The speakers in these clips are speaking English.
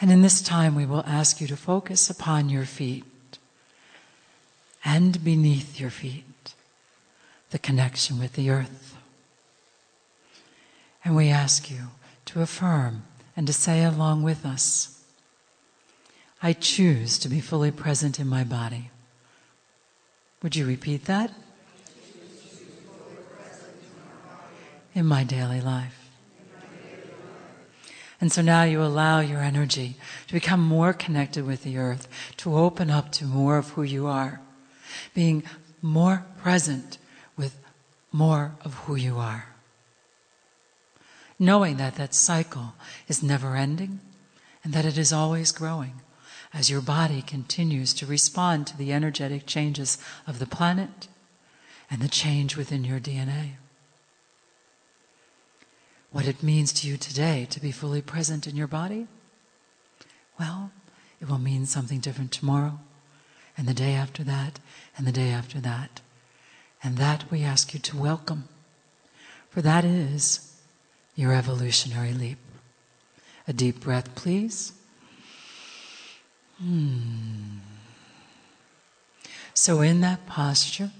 And in this time, we will ask you to focus upon your feet and beneath your feet, the connection with the earth. And we ask you to affirm and to say along with us, I choose to be fully present in my body. Would you repeat that? In my daily life. And so now you allow your energy to become more connected with the earth, to open up to more of who you are, being more present with more of who you are. Knowing that that cycle is never ending and that it is always growing as your body continues to respond to the energetic changes of the planet and the change within your DNA. What it means to you today to be fully present in your body? Well, it will mean something different tomorrow, and the day after that, and the day after that. And that we ask you to welcome, for that is your evolutionary leap. A deep breath, please. Hmm. So, in that posture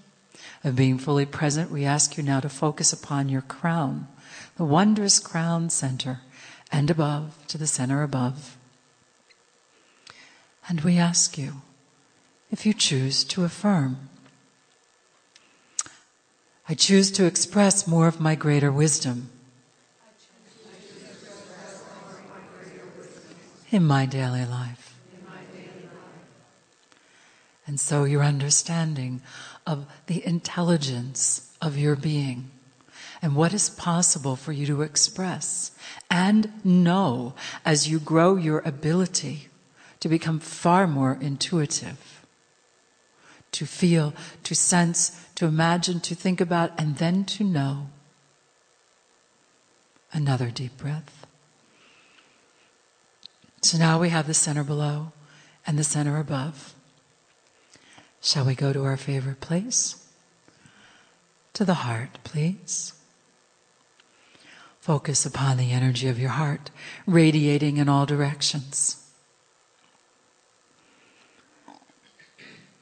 of being fully present, we ask you now to focus upon your crown, the wondrous crown center, and above, to the center above. And we ask you, if you choose to affirm, I choose to express more of my greater wisdom. In my daily life. And so your understanding of the intelligence of your being and what is possible for you to express and know as you grow your ability to become far more intuitive, to feel, to sense, to imagine, to think about, and then to know. Another deep breath. So now we have the center below and the center above. Shall we go to our favorite place? To the heart, please. Focus upon the energy of your heart, radiating in all directions.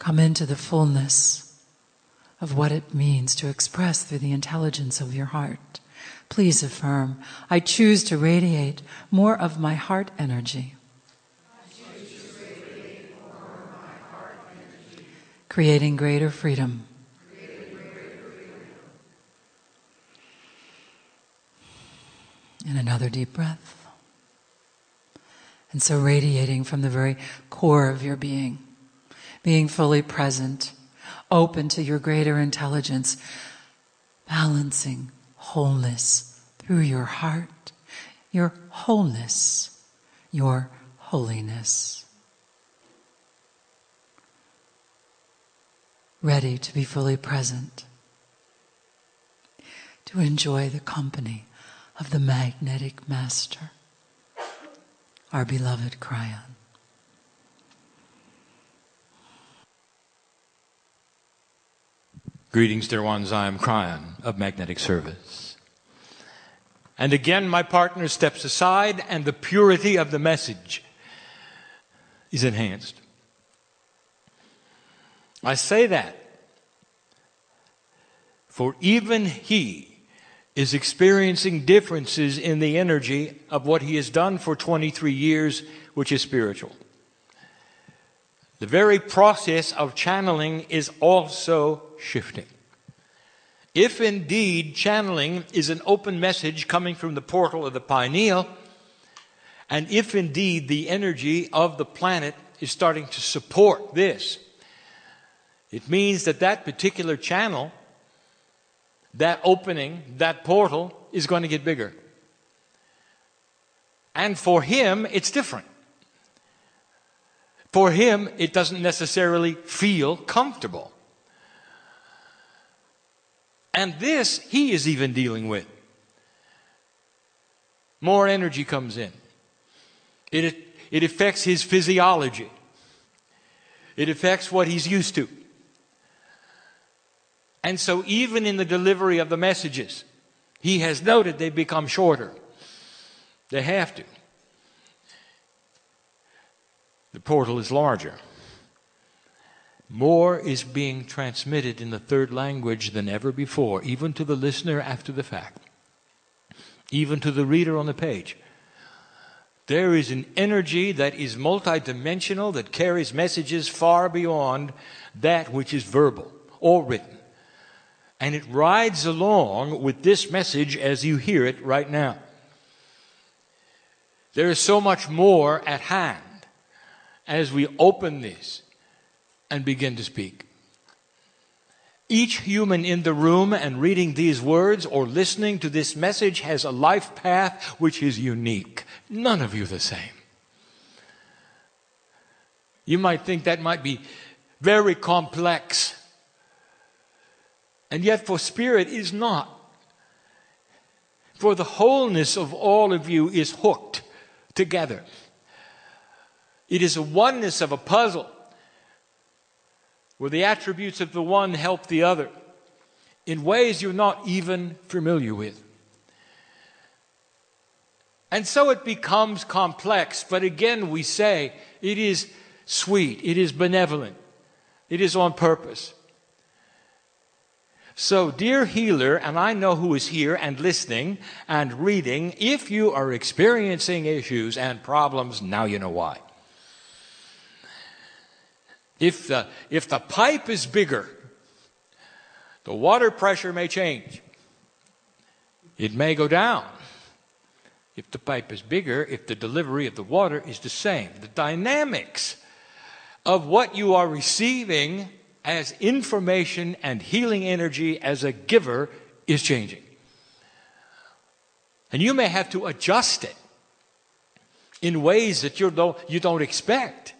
Come into the fullness of what it means to express through the intelligence of your heart. Please affirm, I choose to radiate more of my heart energy. creating greater freedom. And another deep breath. And so radiating from the very core of your being, being fully present, open to your greater intelligence, balancing wholeness through your heart, your wholeness, your holiness. ready to be fully present, to enjoy the company of the magnetic master, our beloved Kryon. Greetings, dear ones. I am Kryon of Magnetic Service. And again, my partner steps aside, and the purity of the message is enhanced. I say that for even he is experiencing differences in the energy of what he has done for 23 years, which is spiritual. The very process of channeling is also shifting. If indeed channeling is an open message coming from the portal of the pineal, and if indeed the energy of the planet is starting to support this, it means that that particular channel, that opening, that portal is going to get bigger. And for him, it's different. For him, it doesn't necessarily feel comfortable. And this he is even dealing with. More energy comes in. It, it affects his physiology. It affects what he's used to. And so, even in the delivery of the messages, he has noted they become shorter. They have to. the portal is larger. More is being transmitted in the third language than ever before, even to the listener after the fact, even to the reader on the page. There is an energy that is multidimensional that carries messages far beyond that which is verbal or written. And it rides along with this message as you hear it right now. There is so much more at hand as we open this and begin to speak. Each human in the room and reading these words or listening to this message has a life path which is unique. None of you the same. You might think that might be very complex. And yet, for spirit, is not. For the wholeness of all of you is hooked together. It is a oneness of a puzzle where the attributes of the one help the other in ways you're not even familiar with. And so it becomes complex, but again, we say it is sweet, it is benevolent, it is on purpose. So, dear healer, and I know who is here and listening and reading, if you are experiencing issues and problems, now you know why. If the, if the pipe is bigger, the water pressure may change. It may go down. If the pipe is bigger, if the delivery of the water is the same. The dynamics of what you are receiving as information and healing energy as a giver is changing. And you may have to adjust it in ways that you don't, you don't expect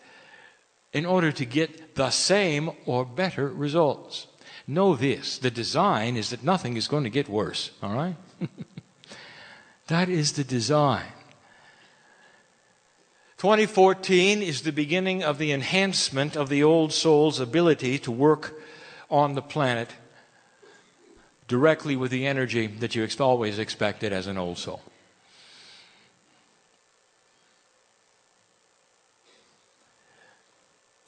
in order to get the same or better results. Know this the design is that nothing is going to get worse, all right? that is the design. 2014 is the beginning of the enhancement of the old soul's ability to work on the planet directly with the energy that you always expected as an old soul.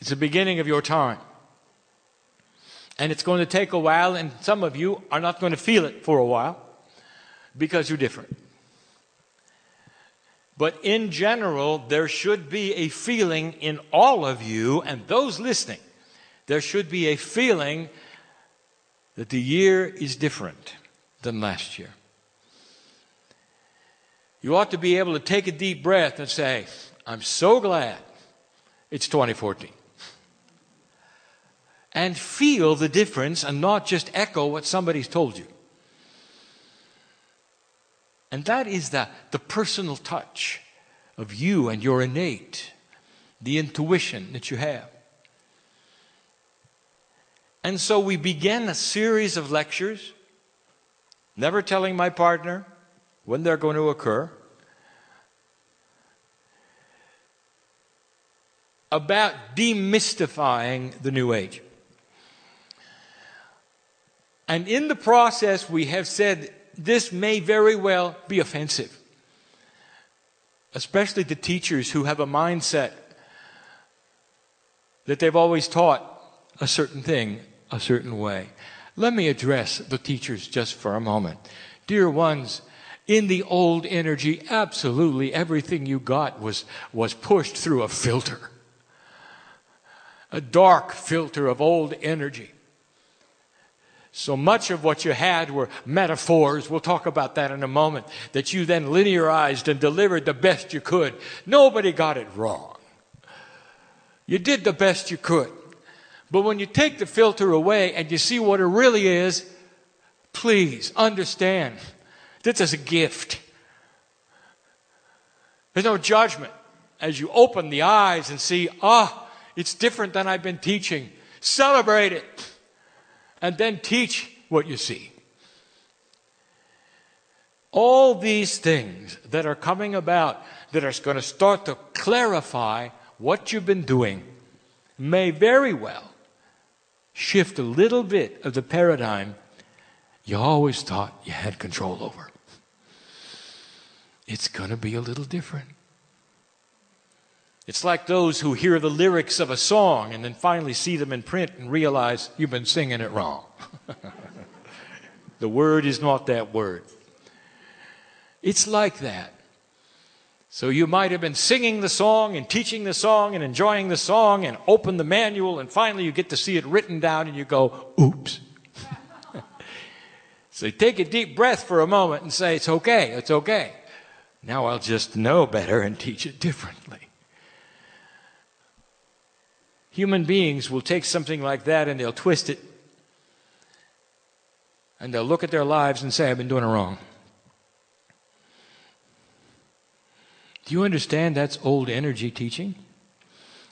It's the beginning of your time. And it's going to take a while, and some of you are not going to feel it for a while because you're different. But in general, there should be a feeling in all of you and those listening. There should be a feeling that the year is different than last year. You ought to be able to take a deep breath and say, I'm so glad it's 2014 and feel the difference and not just echo what somebody's told you. And that is the, the personal touch of you and your innate, the intuition that you have. And so we began a series of lectures, never telling my partner when they're going to occur, about demystifying the New Age. And in the process, we have said this may very well be offensive, especially to teachers who have a mindset that they've always taught a certain thing a certain way. Let me address the teachers just for a moment. Dear ones, in the old energy, absolutely everything you got was, was pushed through a filter. A dark filter of old energy. So much of what you had were metaphors. We'll talk about that in a moment. That you then linearized and delivered the best you could. Nobody got it wrong. You did the best you could. But when you take the filter away and you see what it really is, please understand this is a gift. There's no judgment. As you open the eyes and see, ah, oh, it's different than I've been teaching, celebrate it and then teach what you see. All these things that are coming about that are going to start to clarify what you've been doing may very well shift a little bit of the paradigm you always thought you had control over. It's going to be a little different. It's like those who hear the lyrics of a song and then finally see them in print and realize you've been singing it wrong. the word is not that word. It's like that. So you might have been singing the song and teaching the song and enjoying the song and open the manual and finally you get to see it written down and you go, oops. so take a deep breath for a moment and say, it's okay, it's okay. Now I'll just know better and teach it differently. Human beings will take something like that and they'll twist it. And they'll look at their lives and say, I've been doing it wrong. Do you understand that's old energy teaching?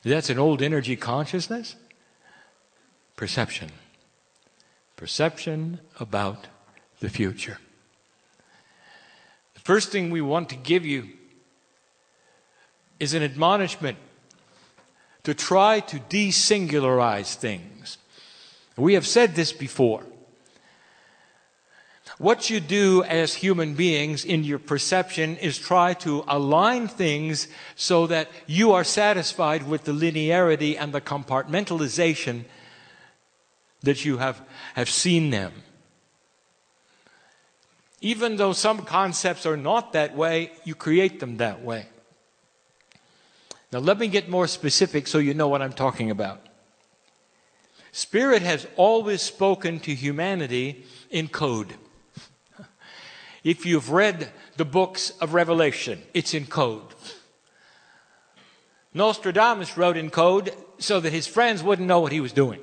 That's an old energy consciousness? Perception. Perception about the future. The first thing we want to give you is an admonishment to try to desingularize things. We have said this before. What you do as human beings in your perception is try to align things so that you are satisfied with the linearity and the compartmentalization that you have, have seen them. Even though some concepts are not that way, you create them that way. Now, let me get more specific so you know what I'm talking about. Spirit has always spoken to humanity in code. If you've read the books of Revelation, it's in code. Nostradamus wrote in code so that his friends wouldn't know what he was doing.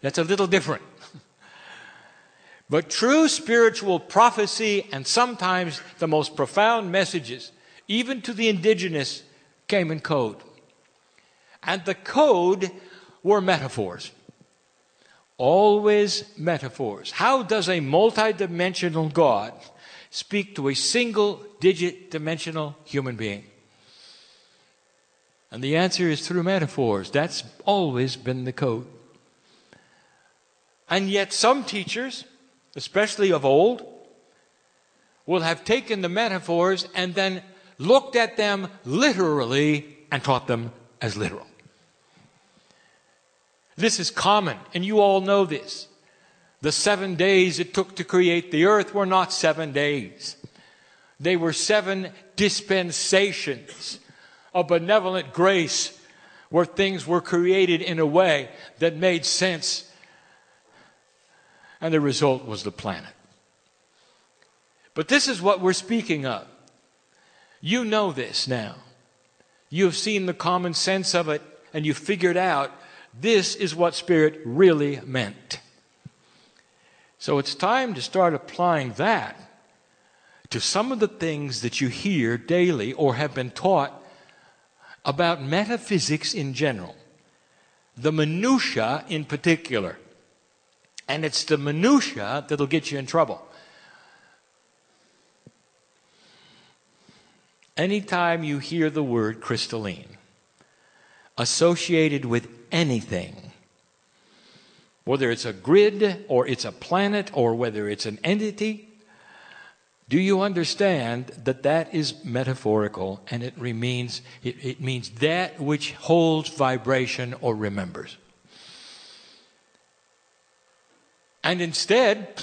That's a little different. But true spiritual prophecy and sometimes the most profound messages, even to the indigenous, came in code. And the code were metaphors. Always metaphors. How does a multidimensional God speak to a single digit dimensional human being? And the answer is through metaphors. That's always been the code. And yet, some teachers, especially of old, will have taken the metaphors and then looked at them literally and taught them as literal. This is common, and you all know this. The seven days it took to create the earth were not seven days, they were seven dispensations of benevolent grace where things were created in a way that made sense. And the result was the planet. But this is what we're speaking of. You know this now. You have seen the common sense of it and you figured out this is what Spirit really meant. So it's time to start applying that to some of the things that you hear daily or have been taught about metaphysics in general, the minutiae in particular. And it's the minutiae that'll get you in trouble. Anytime you hear the word crystalline associated with anything, whether it's a grid or it's a planet or whether it's an entity, do you understand that that is metaphorical and it means, it, it means that which holds vibration or remembers? And instead,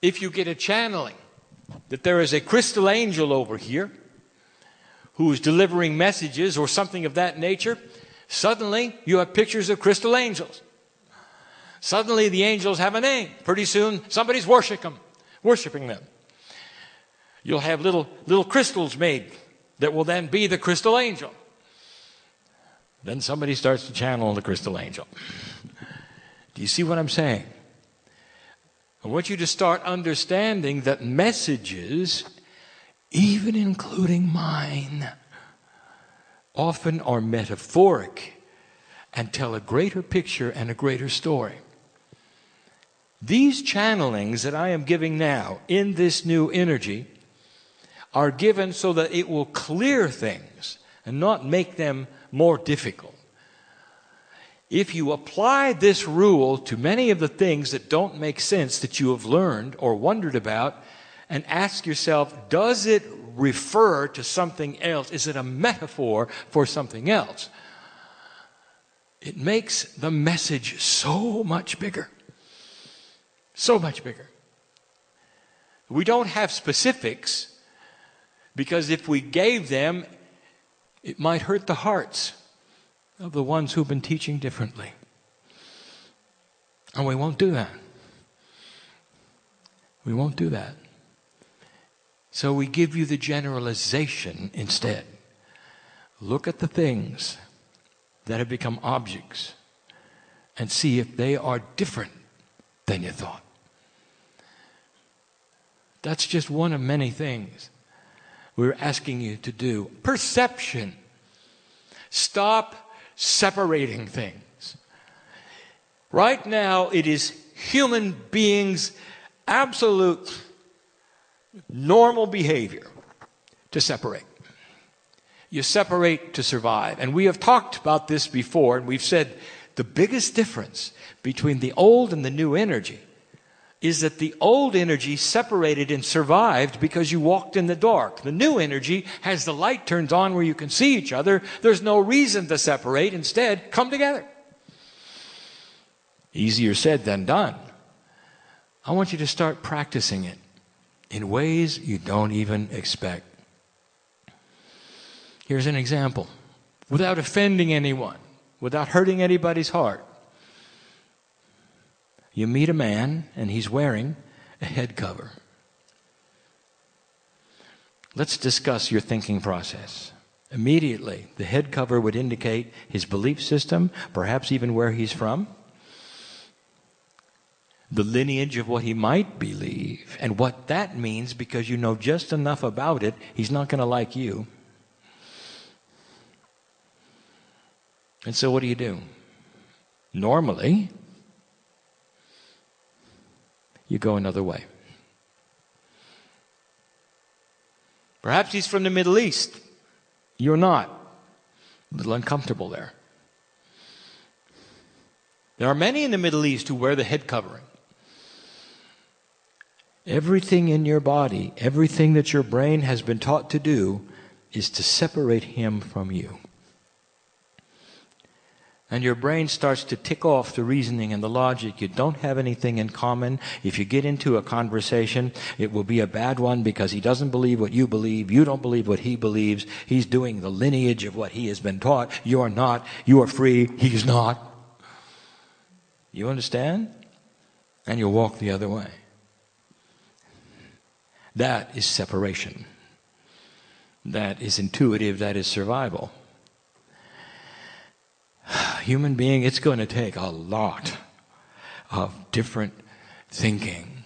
if you get a channeling, that there is a crystal angel over here who is delivering messages or something of that nature, suddenly you have pictures of crystal angels. Suddenly the angels have a name. Pretty soon somebody's worshiping them, worshiping them. You'll have little little crystals made that will then be the crystal angel. Then somebody starts to channel the crystal angel. Do you see what I'm saying? I want you to start understanding that messages, even including mine, often are metaphoric and tell a greater picture and a greater story. These channelings that I am giving now in this new energy are given so that it will clear things and not make them more difficult if you apply this rule to many of the things that don't make sense that you have learned or wondered about, and ask yourself, does it refer to something else? Is it a metaphor for something else? It makes the message so much bigger. So much bigger. We don't have specifics because if we gave them, it might hurt the hearts of the ones who've been teaching differently. And we won't do that. We won't do that. So we give you the generalization instead. Look at the things that have become objects and see if they are different than you thought. That's just one of many things we're asking you to do. Perception. Stop separating things. Right now, it is human beings' absolute normal behavior to separate. You separate to survive. And we have talked about this before, and we've said the biggest difference between the old and the new energy is that the old energy separated and survived because you walked in the dark. The new energy has the light turns on where you can see each other. There's no reason to separate. Instead, come together. Easier said than done. I want you to start practicing it in ways you don't even expect. Here's an example without offending anyone, without hurting anybody's heart. You meet a man and he's wearing a head cover. Let's discuss your thinking process. Immediately, the head cover would indicate his belief system, perhaps even where he's from, the lineage of what he might believe, and what that means because you know just enough about it, he's not going to like you. And so, what do you do? Normally, you go another way. Perhaps he's from the Middle East. You're not. A little uncomfortable there. There are many in the Middle East who wear the head covering. Everything in your body, everything that your brain has been taught to do, is to separate him from you and your brain starts to tick off the reasoning and the logic. You don't have anything in common. If you get into a conversation, it will be a bad one because he doesn't believe what you believe. You don't believe what he believes. He's doing the lineage of what he has been taught. You are not. You are free. He's not. You understand? And you'll walk the other way. That is separation. That is intuitive. That is survival human being, it's going to take a lot of different thinking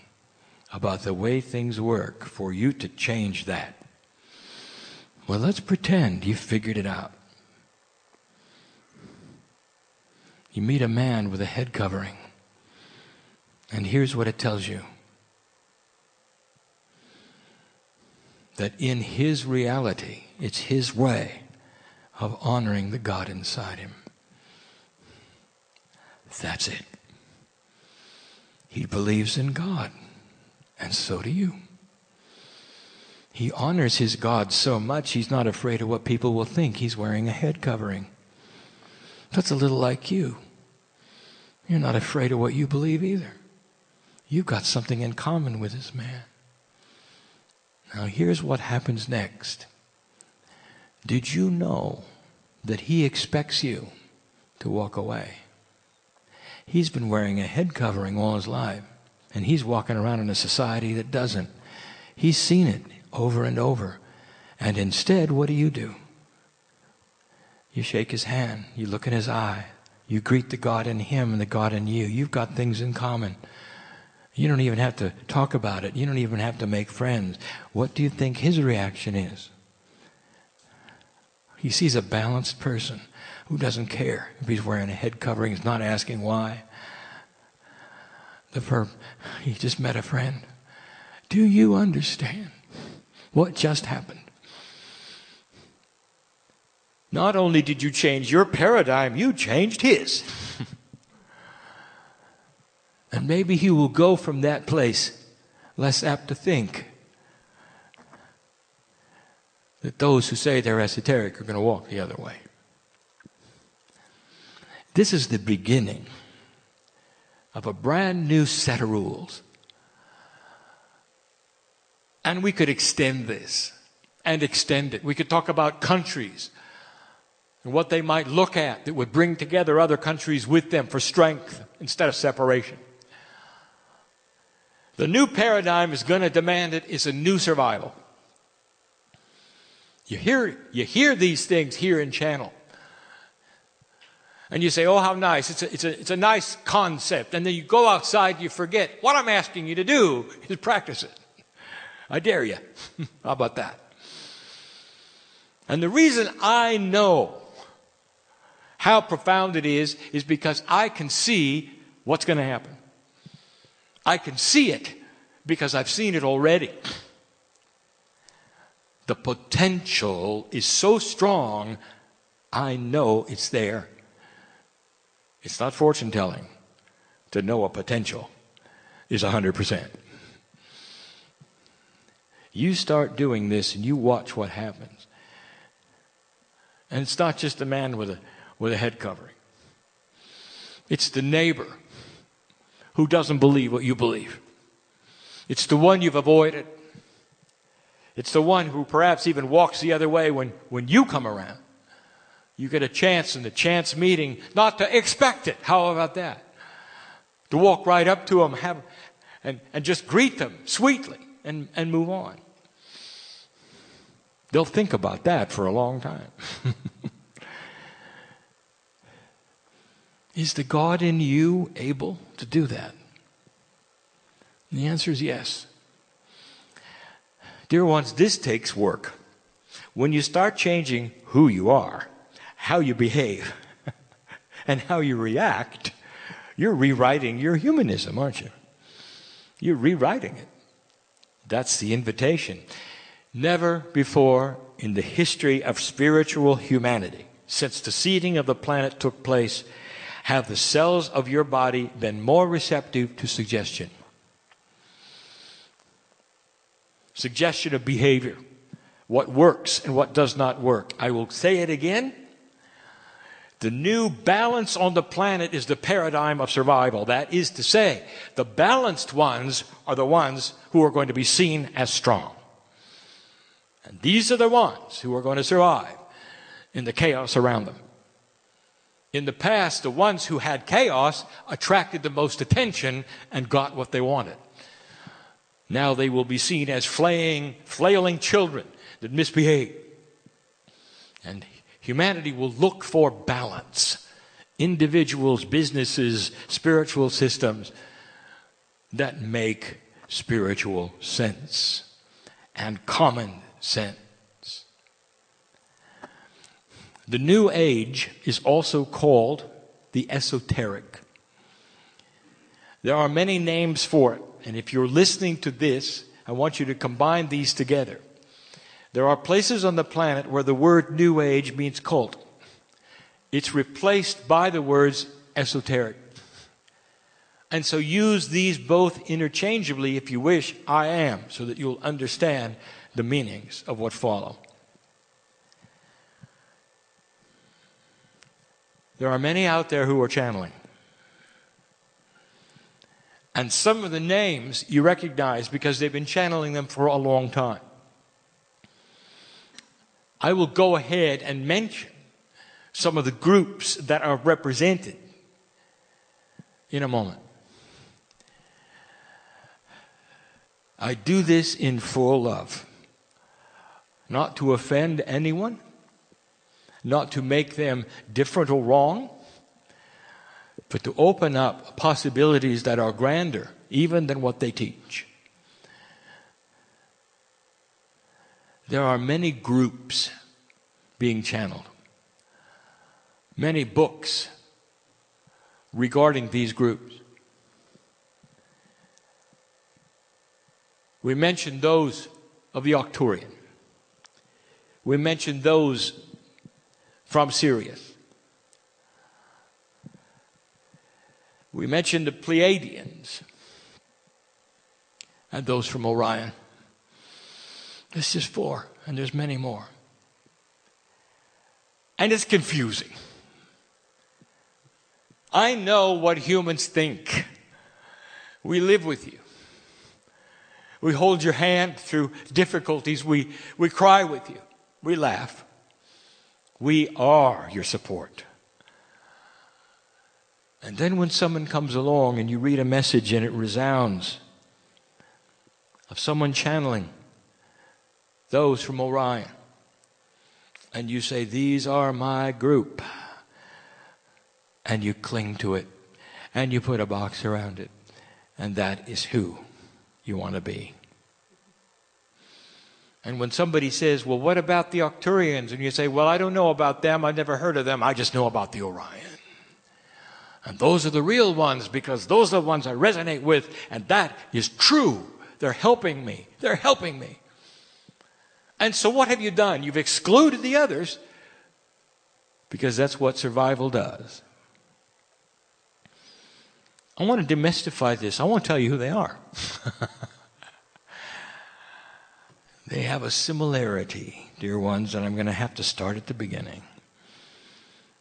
about the way things work for you to change that. Well, let's pretend you figured it out. You meet a man with a head covering, and here's what it tells you that in his reality, it's his way of honoring the God inside him. That's it. He believes in God, and so do you. He honors his God so much, he's not afraid of what people will think. He's wearing a head covering. That's a little like you. You're not afraid of what you believe either. You've got something in common with this man. Now, here's what happens next. Did you know that he expects you to walk away? He's been wearing a head covering all his life, and he's walking around in a society that doesn't. He's seen it over and over. And instead, what do you do? You shake his hand, you look in his eye, you greet the God in him and the God in you. You've got things in common. You don't even have to talk about it. You don't even have to make friends. What do you think his reaction is? He sees a balanced person who doesn't care if he's wearing a head covering, he's not asking why. The verb, he just met a friend. Do you understand what just happened? Not only did you change your paradigm, you changed his. and maybe he will go from that place less apt to think that those who say they're esoteric are going to walk the other way. This is the beginning of a brand new set of rules. And we could extend this and extend it. We could talk about countries and what they might look at that would bring together other countries with them for strength instead of separation. The new paradigm is going to demand it is a new survival. You hear, you hear these things here in Channel. And you say, oh, how nice. It's a, it's, a, it's a nice concept. And then you go outside, you forget. What I'm asking you to do is practice it. I dare you. how about that? And the reason I know how profound it is is because I can see what's going to happen. I can see it because I've seen it already. The potential is so strong, I know it's there. It's not fortune telling to know a potential is 100%. You start doing this and you watch what happens. And it's not just a man with a with a head covering. It's the neighbor who doesn't believe what you believe. It's the one you've avoided. It's the one who perhaps even walks the other way when, when you come around. You get a chance in the chance meeting not to expect it. How about that? To walk right up to them have, and, and just greet them sweetly and, and move on. They'll think about that for a long time. Is the God in you able to do that? And the answer is yes. Dear ones, this takes work. When you start changing who you are, how you behave, and how you react, you're rewriting your humanism, aren't you? You're rewriting it. That's the invitation. Never before in the history of spiritual humanity, since the seeding of the planet took place, have the cells of your body been more receptive to suggestion? Suggestion of behavior, what works and what does not work. I will say it again. The new balance on the planet is the paradigm of survival. That is to say, the balanced ones are the ones who are going to be seen as strong. And these are the ones who are going to survive in the chaos around them. In the past, the ones who had chaos attracted the most attention and got what they wanted. Now they will be seen as flaying, flailing children that misbehave. And humanity will look for balance. Individuals, businesses, spiritual systems that make spiritual sense and common sense. The New Age is also called the esoteric. There are many names for it, and if you're listening to this, I want you to combine these together. There are places on the planet where the word New Age means cult. It's replaced by the words esoteric. And so use these both interchangeably if you wish, I am, so that you'll understand the meanings of what follow. There are many out there who are channeling. And some of the names you recognize because they've been channeling them for a long time. I will go ahead and mention some of the groups that are represented in a moment. I do this in full love, not to offend anyone not to make them different or wrong, but to open up possibilities that are grander even than what they teach. There are many groups being channeled, many books regarding these groups. We mentioned those of the Arcturian. We mentioned those from Sirius. We mentioned the Pleiadians and those from Orion. This is four. and there's many more. And it's confusing. I know what humans think. We live with you. We hold your hand through difficulties. We, we cry with you. We laugh. We are your support. And then when someone comes along and you read a message and it resounds of someone channeling those from Orion, and you say, These are my group, and you cling to it, and you put a box around it, and that is who you want to be. And when somebody says, Well, what about the Arcturians? And you say, Well, I don't know about them. I've never heard of them. I just know about the Orion. And those are the real ones because those are the ones I resonate with, and that is true. They're helping me. They're helping me. And so, what have you done? You've excluded the others because that's what survival does. I want to demystify this. I want to tell you who they are. they have a similarity, dear ones, and I'm going to have to start at the beginning.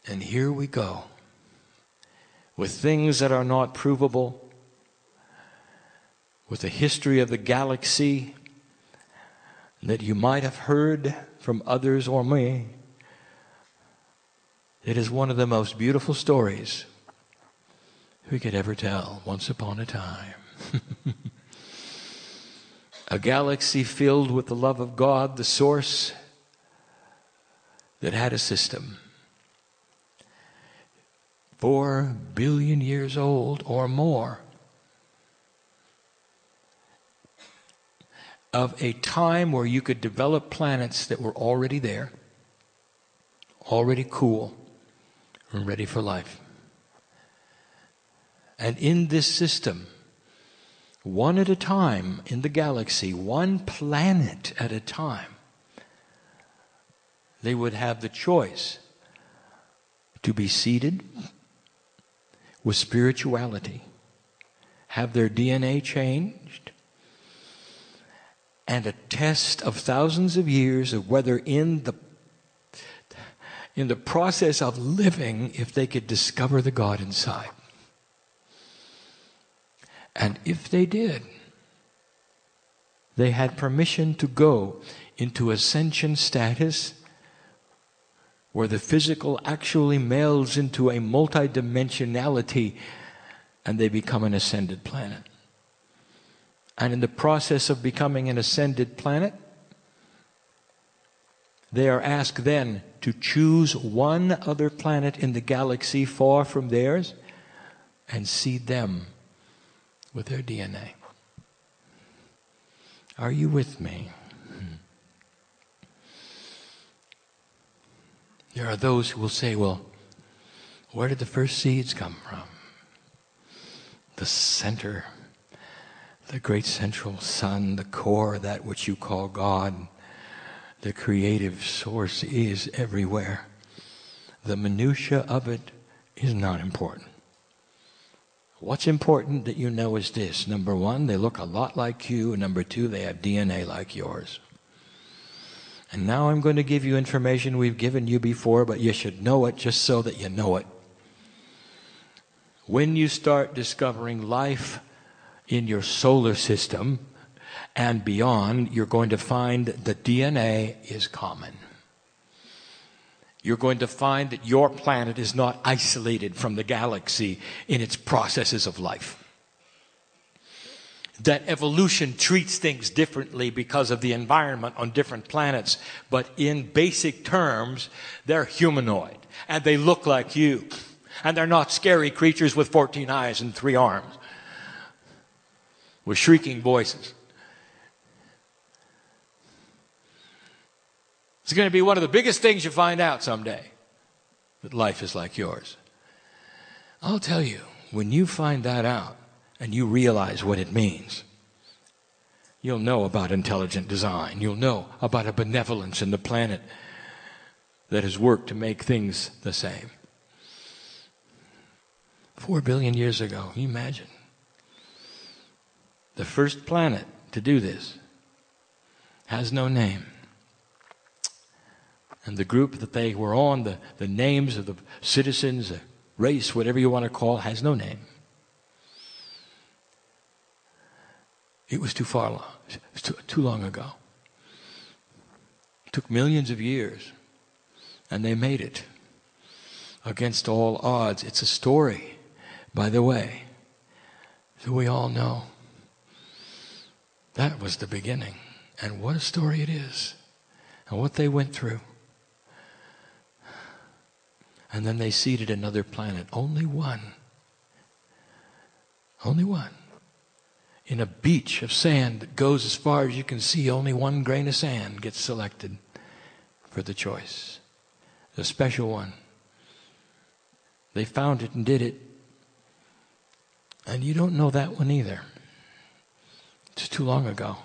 And here we go with things that are not provable, with the history of the galaxy that you might have heard from others or me. It is one of the most beautiful stories we could ever tell once upon a time. a galaxy filled with the love of God, the source, that had a system four billion years old or more. Of a time where you could develop planets that were already there, already cool, and ready for life. And in this system, one at a time in the galaxy, one planet at a time, they would have the choice to be seeded with spirituality, have their DNA changed, and a test of thousands of years of whether in the in the process of living if they could discover the God inside. And if they did, they had permission to go into ascension status where the physical actually melds into a multidimensionality and they become an ascended planet. And in the process of becoming an ascended planet, they are asked then to choose one other planet in the galaxy far from theirs and seed them with their DNA. Are you with me? Hmm. There are those who will say, well, where did the first seeds come from? The center, the great central sun, the core, that which you call God, the creative source is everywhere. The minutia of it is not important. What's important that you know is this. Number one, they look a lot like you. And number two, they have DNA like yours. And now I'm going to give you information we've given you before, but you should know it just so that you know it. When you start discovering life in your solar system and beyond, you're going to find that DNA is common. You're going to find that your planet is not isolated from the galaxy in its processes of life that evolution treats things differently because of the environment on different planets, but in basic terms, they're humanoid and they look like you. And they're not scary creatures with 14 eyes and three arms with shrieking voices. It's going to be one of the biggest things you find out someday that life is like yours. I'll tell you, when you find that out, and you realize what it means. You'll know about intelligent design. You'll know about a benevolence in the planet that has worked to make things the same. Four billion years ago, you imagine? The first planet to do this has no name. And the group that they were on, the, the names of the citizens, the race, whatever you want to call has no name. It was too far long, was too, too long ago. It took millions of years, and they made it against all odds. It's a story, by the way, that we all know. That was the beginning. And what a story it is, and what they went through. And then they seeded another planet, only one. Only one in a beach of sand that goes as far as you can see, only one grain of sand gets selected for the choice. A special one. They found it and did it. And you don't know that one either. It's too long ago.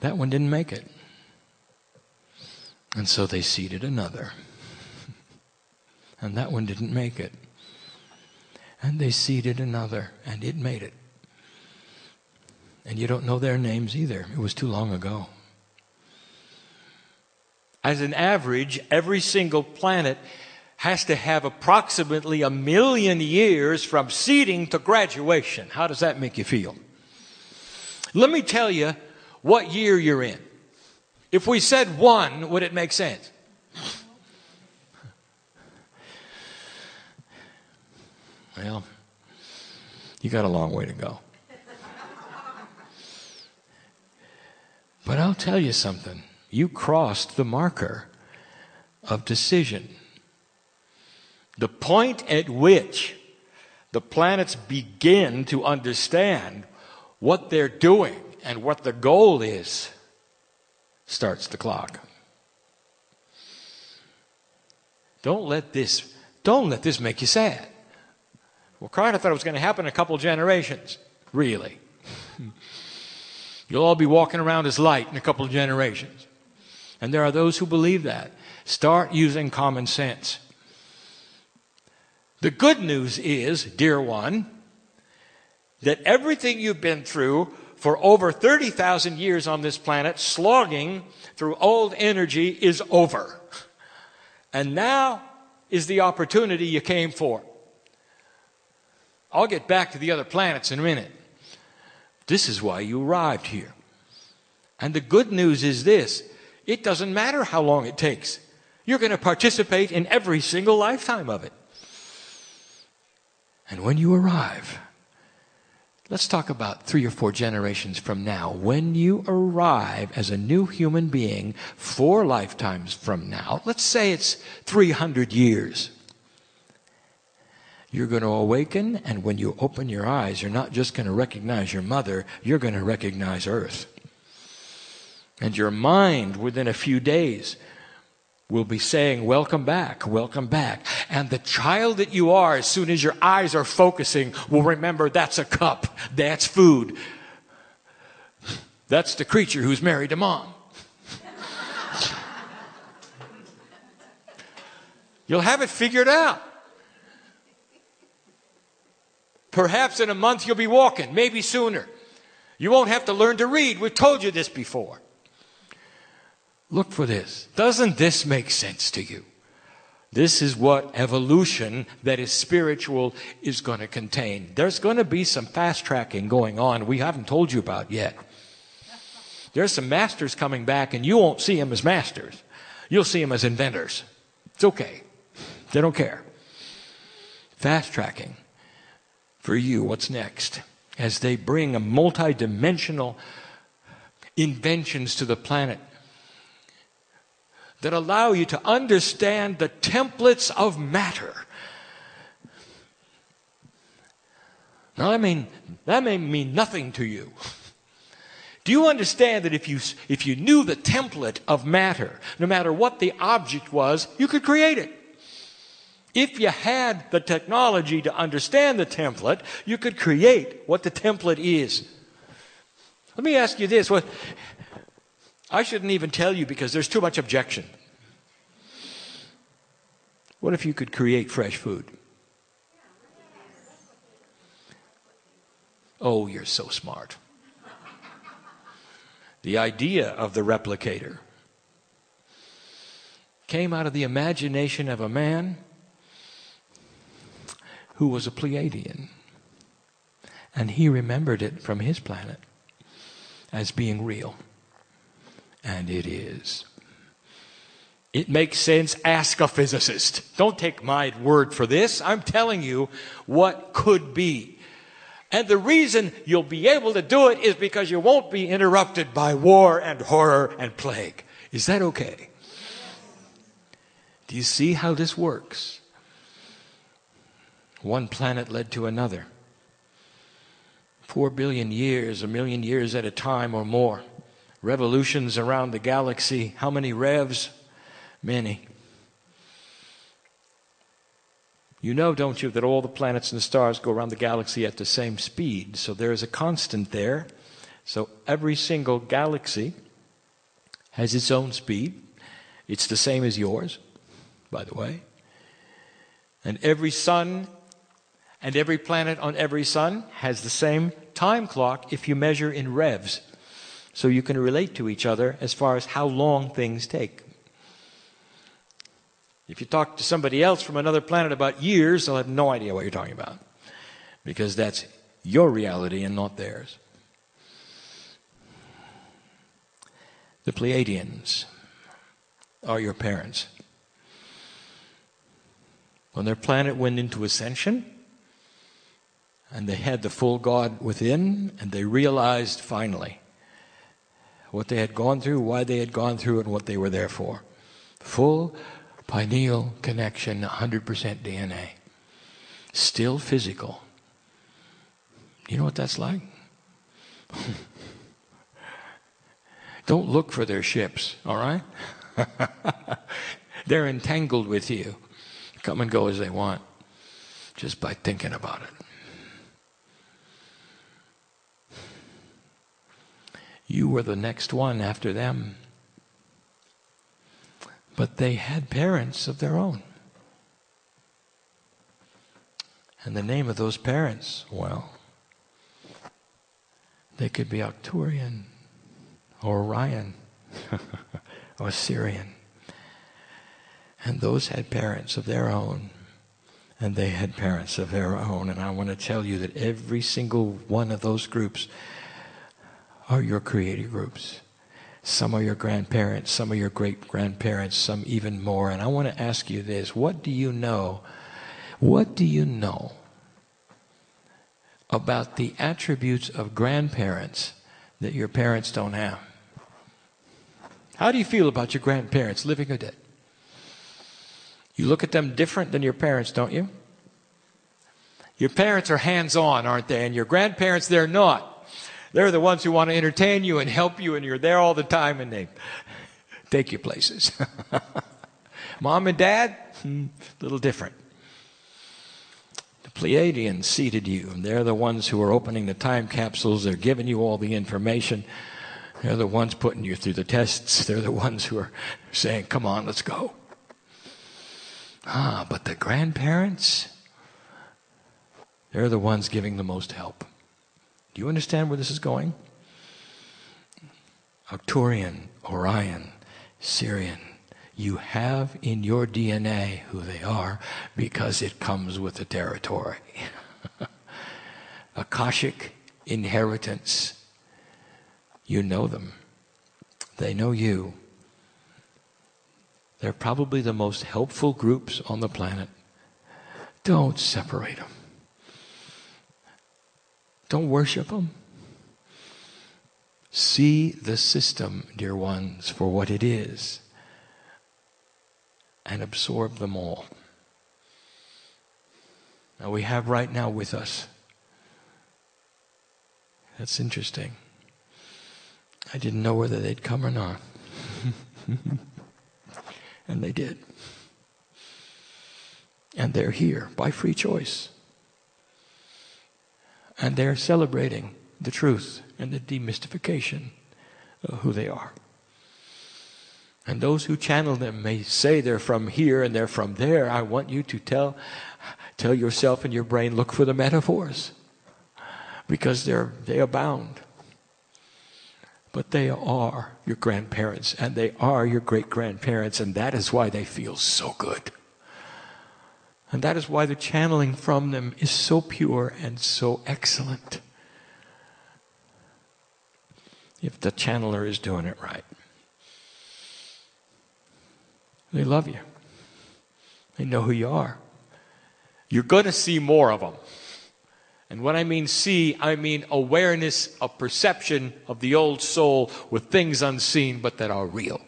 That one didn't make it. And so they seeded another. and that one didn't make it. And they seeded another, and it made it. And you don't know their names either. It was too long ago. As an average, every single planet has to have approximately a million years from seeding to graduation. How does that make you feel? Let me tell you what year you're in. If we said one, would it make sense? Well, you got a long way to go. But I'll tell you something. You crossed the marker of decision. The point at which the planets begin to understand what they're doing and what the goal is starts the clock. Don't let this don't let this make you sad. Well, Carter thought it was going to happen in a couple generations. Really. You'll all be walking around as light in a couple of generations. And there are those who believe that. Start using common sense. The good news is, dear one, that everything you've been through for over 30,000 years on this planet, slogging through old energy, is over. And now is the opportunity you came for. I'll get back to the other planets in a minute. This is why you arrived here. And the good news is this it doesn't matter how long it takes, you're going to participate in every single lifetime of it. And when you arrive, let's talk about three or four generations from now. When you arrive as a new human being, four lifetimes from now, let's say it's 300 years. You're going to awaken, and when you open your eyes, you're not just going to recognize your mother, you're going to recognize Earth. And your mind, within a few days, will be saying, Welcome back, welcome back. And the child that you are, as soon as your eyes are focusing, will remember that's a cup, that's food. That's the creature who's married to mom. You'll have it figured out. Perhaps in a month you'll be walking, maybe sooner. You won't have to learn to read. We've told you this before. Look for this. Doesn't this make sense to you? This is what evolution that is spiritual is going to contain. There's going to be some fast tracking going on we haven't told you about yet. There's some masters coming back, and you won't see them as masters. You'll see them as inventors. It's okay. They don't care. Fast tracking for you what's next as they bring a multidimensional inventions to the planet that allow you to understand the templates of matter. Now, that, mean, that may mean nothing to you. Do you understand that if you, if you knew the template of matter, no matter what the object was, you could create it? If you had the technology to understand the template, you could create what the template is. Let me ask you this. What, I shouldn't even tell you because there's too much objection. What if you could create fresh food? Oh, you're so smart. The idea of the replicator came out of the imagination of a man who was a Pleiadian. And he remembered it from his planet as being real. And it is. It makes sense. Ask a physicist. Don't take my word for this. I'm telling you what could be. And the reason you'll be able to do it is because you won't be interrupted by war and horror and plague. Is that okay? Do you see how this works? One planet led to another. Four billion years, a million years at a time or more. Revolutions around the galaxy. How many revs? Many. You know, don't you, that all the planets and the stars go around the galaxy at the same speed. So there is a constant there. So every single galaxy has its own speed. It's the same as yours, by the way. And every sun and every planet on every sun has the same time clock if you measure in revs. So you can relate to each other as far as how long things take. If you talk to somebody else from another planet about years, they'll have no idea what you're talking about because that's your reality and not theirs. The Pleiadians are your parents. When their planet went into ascension, and they had the full God within, and they realized finally what they had gone through, why they had gone through, and what they were there for. Full pineal connection, 100% DNA. Still physical. You know what that's like? Don't look for their ships, all right? They're entangled with you. Come and go as they want, just by thinking about it. You were the next one after them. But they had parents of their own. And the name of those parents, well, they could be Arcturian or Orion or Sirian. And those had parents of their own. And they had parents of their own. And I want to tell you that every single one of those groups are your creative groups. Some are your grandparents, some are your great grandparents, some even more. And I want to ask you this what do you know? What do you know about the attributes of grandparents that your parents don't have? How do you feel about your grandparents, living or dead? You look at them different than your parents, don't you? Your parents are hands on, aren't they? And your grandparents, they're not. They're the ones who want to entertain you and help you, and you're there all the time, and they take you places. Mom and dad, a hmm, little different. The Pleiadians seated you, and they're the ones who are opening the time capsules. They're giving you all the information. They're the ones putting you through the tests. They're the ones who are saying, Come on, let's go. Ah, but the grandparents, they're the ones giving the most help. Do you understand where this is going? Arcturian, Orion, Sirian. You have in your DNA who they are because it comes with the territory. Akashic inheritance. You know them. They know you. They're probably the most helpful groups on the planet. Don't separate them. Don't worship them. See the system, dear ones, for what it is and absorb them all. Now, we have right now with us. That's interesting. I didn't know whether they'd come or not. and they did. And they're here by free choice. And they're celebrating the truth and the demystification of who they are. And those who channel them may say they're from here and they're from there. I want you to tell, tell yourself in your brain, look for the metaphors because they're, they abound. But they are your grandparents and they are your great grandparents, and that is why they feel so good. And that is why the channeling from them is so pure and so excellent. If the channeler is doing it right, they love you, they know who you are. You're going to see more of them. And when I mean see, I mean awareness of perception of the old soul with things unseen but that are real.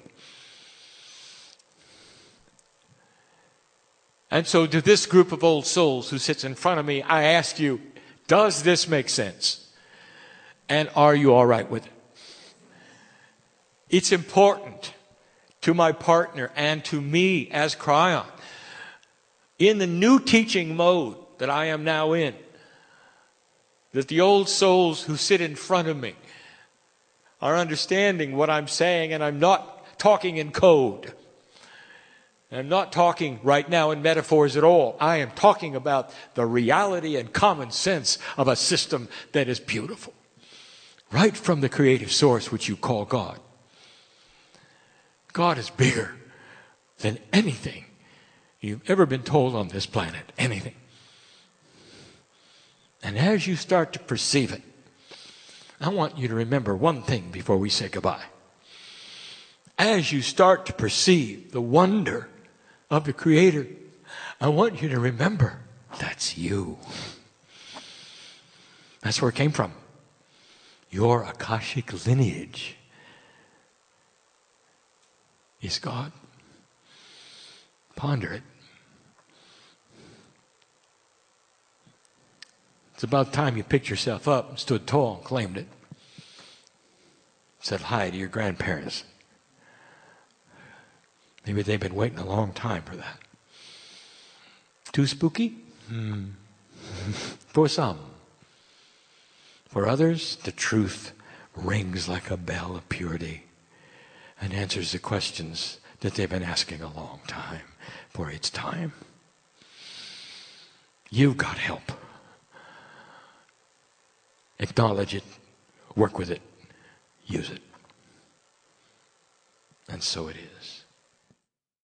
And so, to this group of old souls who sits in front of me, I ask you, does this make sense? And are you all right with it? It's important to my partner and to me as Kryon. in the new teaching mode that I am now in that the old souls who sit in front of me are understanding what I'm saying, and I'm not talking in code. I'm not talking right now in metaphors at all. I am talking about the reality and common sense of a system that is beautiful. Right from the creative source, which you call God. God is bigger than anything you've ever been told on this planet. Anything. And as you start to perceive it, I want you to remember one thing before we say goodbye. As you start to perceive the wonder of the Creator, I want you to remember that's you. That's where it came from. Your Akashic lineage is God. Ponder it. It's about time you picked yourself up stood tall and claimed it. Said hi to your grandparents. Maybe they've been waiting a long time for that. Too spooky? Hmm. for some. For others, the truth rings like a bell of purity and answers the questions that they've been asking a long time. For it's time. You've got help. Acknowledge it, work with it, use it. And so it is.